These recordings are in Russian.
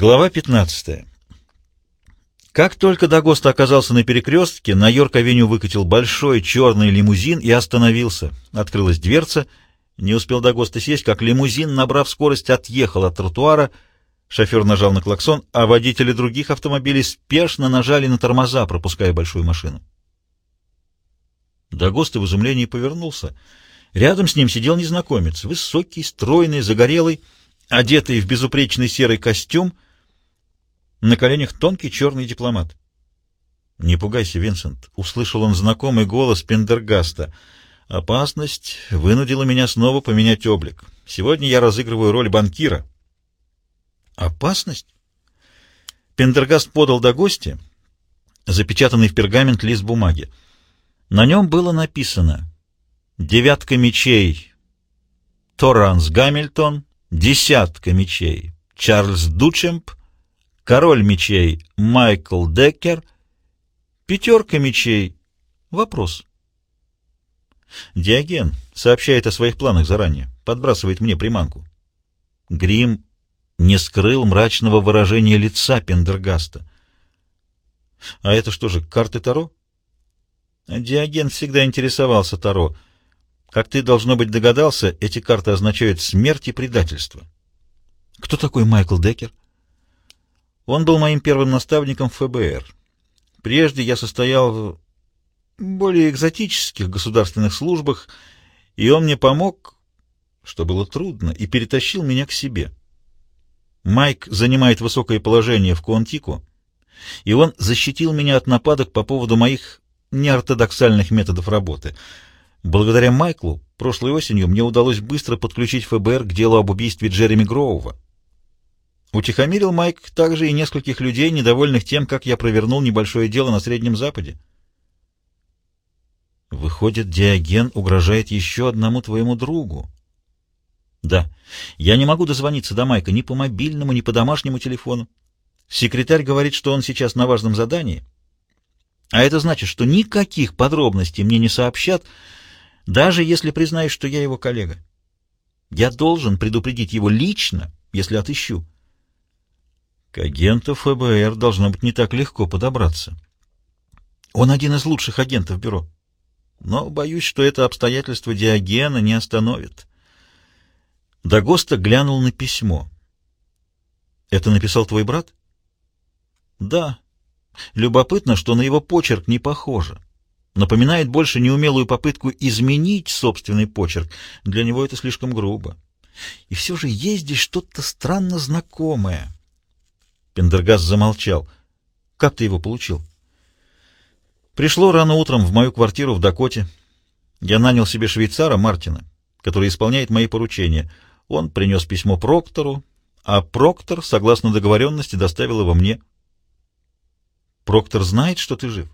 Глава 15. Как только Дагоста оказался на перекрестке, на Йорк-авеню выкатил большой черный лимузин и остановился. Открылась дверца. Не успел Дагоста сесть, как лимузин, набрав скорость, отъехал от тротуара. Шофер нажал на клаксон, а водители других автомобилей спешно нажали на тормоза, пропуская большую машину. Дагоста в изумлении повернулся. Рядом с ним сидел незнакомец, высокий, стройный, загорелый, одетый в безупречный серый костюм, на коленях тонкий черный дипломат. «Не пугайся, Винсент», — услышал он знакомый голос Пендергаста. «Опасность вынудила меня снова поменять облик. Сегодня я разыгрываю роль банкира». «Опасность?» Пендергаст подал до гостя запечатанный в пергамент лист бумаги. На нем было написано «Девятка мечей Торанс Гамильтон, десятка мечей Чарльз Дучемп, король мечей Майкл Деккер, пятерка мечей. Вопрос. Диоген сообщает о своих планах заранее, подбрасывает мне приманку. Грим не скрыл мрачного выражения лица Пендергаста. А это что же, карты Таро? Диоген всегда интересовался Таро — как ты, должно быть, догадался, эти карты означают смерть и предательство. Кто такой Майкл Деккер? Он был моим первым наставником в ФБР. Прежде я состоял в более экзотических государственных службах, и он мне помог, что было трудно, и перетащил меня к себе. Майк занимает высокое положение в Куантику, и он защитил меня от нападок по поводу моих неортодоксальных методов работы — Благодаря Майклу прошлой осенью мне удалось быстро подключить ФБР к делу об убийстве Джереми Гроува. Утихомирил Майк также и нескольких людей, недовольных тем, как я провернул небольшое дело на Среднем Западе. Выходит, Диоген угрожает еще одному твоему другу. Да, я не могу дозвониться до Майка ни по мобильному, ни по домашнему телефону. Секретарь говорит, что он сейчас на важном задании. А это значит, что никаких подробностей мне не сообщат, даже если признаюсь, что я его коллега. Я должен предупредить его лично, если отыщу. К агенту ФБР должно быть не так легко подобраться. Он один из лучших агентов бюро. Но боюсь, что это обстоятельство Диогена не остановит. Дагоста глянул на письмо. «Это написал твой брат?» «Да. Любопытно, что на его почерк не похоже» напоминает больше неумелую попытку изменить собственный почерк. Для него это слишком грубо. И все же есть здесь что-то странно знакомое. Пендергаст замолчал. «Как ты его получил?» «Пришло рано утром в мою квартиру в Дакоте. Я нанял себе швейцара Мартина, который исполняет мои поручения. Он принес письмо Проктору, а Проктор, согласно договоренности, доставил его мне». «Проктор знает, что ты жив?»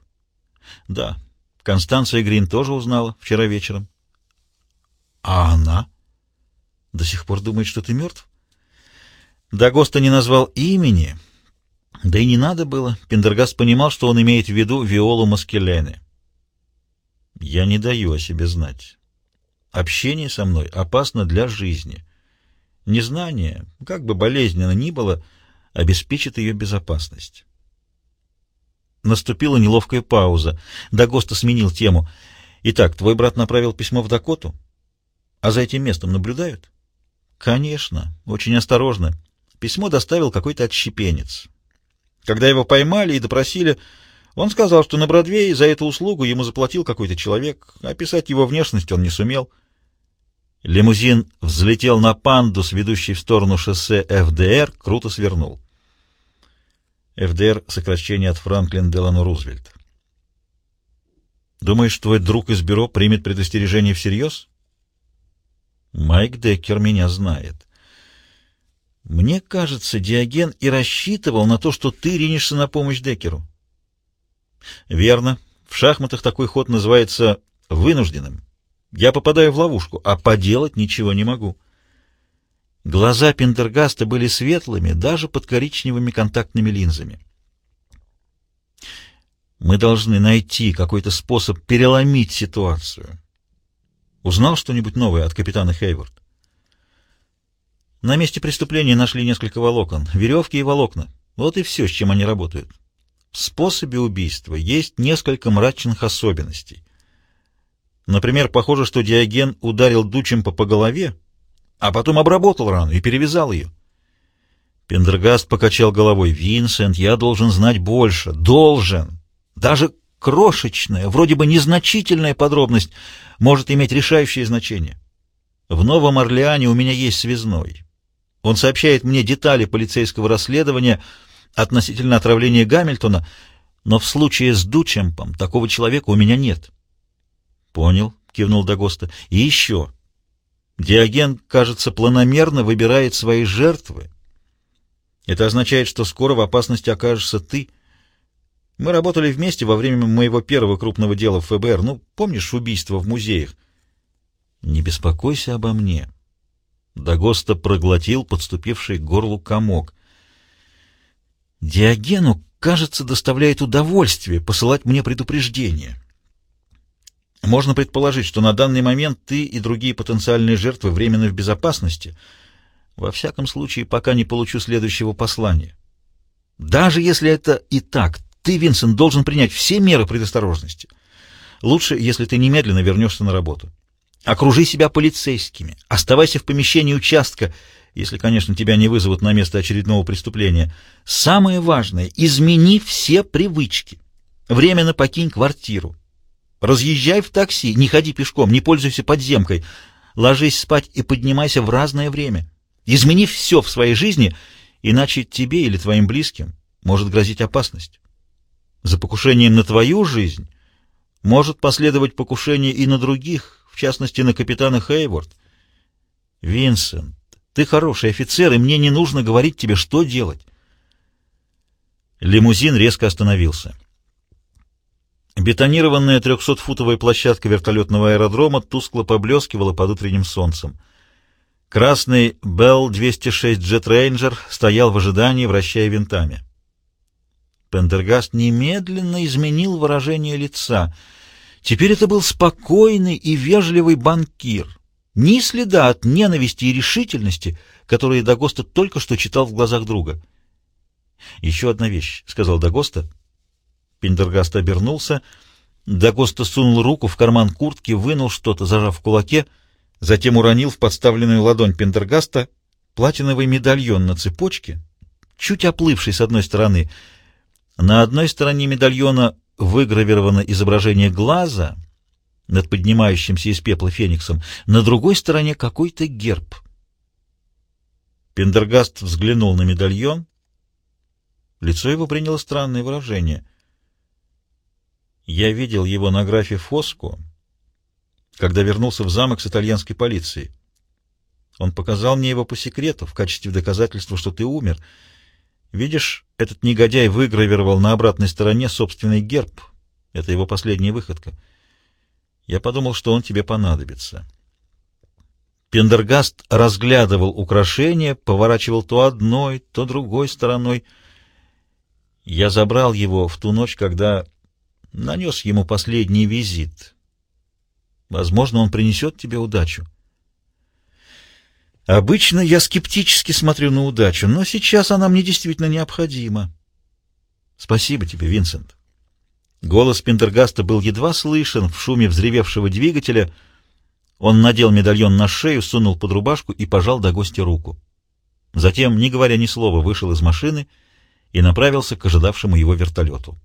«Да, Констанция Грин тоже узнала вчера вечером. А она? До сих пор думает, что ты мертв? Дагоста не назвал имени, да и не надо было. Пендергаст понимал, что он имеет в виду Виолу Маскелене. Я не даю о себе знать. Общение со мной опасно для жизни. Незнание, как бы болезненно ни было, обеспечит ее безопасность. Наступила неловкая пауза. Дагоста сменил тему. «Итак, твой брат направил письмо в Дакоту? А за этим местом наблюдают?» «Конечно. Очень осторожно. Письмо доставил какой-то отщепенец. Когда его поймали и допросили, он сказал, что на Бродвее за эту услугу ему заплатил какой-то человек. Описать его внешность он не сумел». Лимузин взлетел на пандус, ведущий в сторону шоссе ФДР, круто свернул. ФДР — сокращение от Франклин Делано Рузвельт. Думаешь, твой друг из бюро примет предостережение всерьез? Майк Деккер меня знает. Мне кажется, Диоген и рассчитывал на то, что ты ринешься на помощь Деккеру. Верно. В шахматах такой ход называется вынужденным. Я попадаю в ловушку, а поделать ничего не могу. Глаза Пендергаста были светлыми, даже под коричневыми контактными линзами. Мы должны найти какой-то способ переломить ситуацию. Узнал что-нибудь новое от капитана Хейвард? На месте преступления нашли несколько волокон, веревки и волокна. Вот и все, с чем они работают. В способе убийства есть несколько мрачных особенностей. Например, похоже, что Диоген ударил Дучемпа по голове, а потом обработал рану и перевязал ее. Пендергаст покачал головой. «Винсент, я должен знать больше. Должен. Даже крошечная, вроде бы незначительная подробность может иметь решающее значение. В Новом Орлеане у меня есть связной. Он сообщает мне детали полицейского расследования относительно отравления Гамильтона, но в случае с Дучемпом такого человека у меня нет». «Понял», — кивнул Дагоста. «И еще. Диоген, кажется, планомерно выбирает свои жертвы. Это означает, что скоро в опасности окажешься ты. Мы работали вместе во время моего первого крупного дела в ФБР. Ну, помнишь убийство в музеях? Не беспокойся обо мне. Дагоста проглотил подступивший к горлу комок. Диогену, кажется, доставляет удовольствие посылать мне предупреждение. Можно предположить, что на данный момент ты и другие потенциальные жертвы временно в безопасности, во всяком случае, пока не получу следующего послания. Даже если это и так, ты, Винсент, должен принять все меры предосторожности. Лучше, если ты немедленно вернешься на работу. Окружи себя полицейскими, оставайся в помещении участка, если, конечно, тебя не вызовут на место очередного преступления. Самое важное — измени все привычки. Временно покинь квартиру. Разъезжай в такси, не ходи пешком, не пользуйся подземкой. Ложись спать и поднимайся в разное время. Измени все в своей жизни, иначе тебе или твоим близким может грозить опасность. За покушением на твою жизнь может последовать покушение и на других, в частности, на капитана Хейворд. Винсент, ты хороший офицер, и мне не нужно говорить тебе, что делать. Лимузин резко остановился. Бетонированная трехсотфутовая площадка вертолетного аэродрома тускло поблескивала под утренним солнцем. Красный Bell-206 Jet Ranger стоял в ожидании, вращая винтами. Пендергаст немедленно изменил выражение лица. Теперь это был спокойный и вежливый банкир. Ни следа от ненависти и решительности, которые Дагоста только что читал в глазах друга. «Еще одна вещь», — сказал Дагоста, — Пендергаст обернулся. Дагоста сунул руку в карман куртки, вынул что-то, зажав в кулаке, затем уронил в подставленную ладонь Пендергаста платиновый медальон на цепочке, чуть оплывший с одной стороны. На одной стороне медальона выгравировано изображение глаза над поднимающимся из пепла фениксом, на другой стороне какой-то герб. Пендергаст взглянул на медальон. Лицо его приняло странное выражение — я видел его на графе Фоско, когда вернулся в замок с итальянской полицией. Он показал мне его по секрету, в качестве доказательства, что ты умер. Видишь, этот негодяй выгравировал на обратной стороне собственный герб. Это его последняя выходка. Я подумал, что он тебе понадобится. Пендергаст разглядывал украшения, поворачивал то одной, то другой стороной. Я забрал его в ту ночь, когда нанес ему последний визит. Возможно, он принесет тебе удачу. Обычно я скептически смотрю на удачу, но сейчас она мне действительно необходима. Спасибо тебе, Винсент. Голос Пендергаста был едва слышен в шуме взревевшего двигателя. Он надел медальон на шею, сунул под рубашку и пожал до гостя руку. Затем, не говоря ни слова, вышел из машины и направился к ожидавшему его вертолету.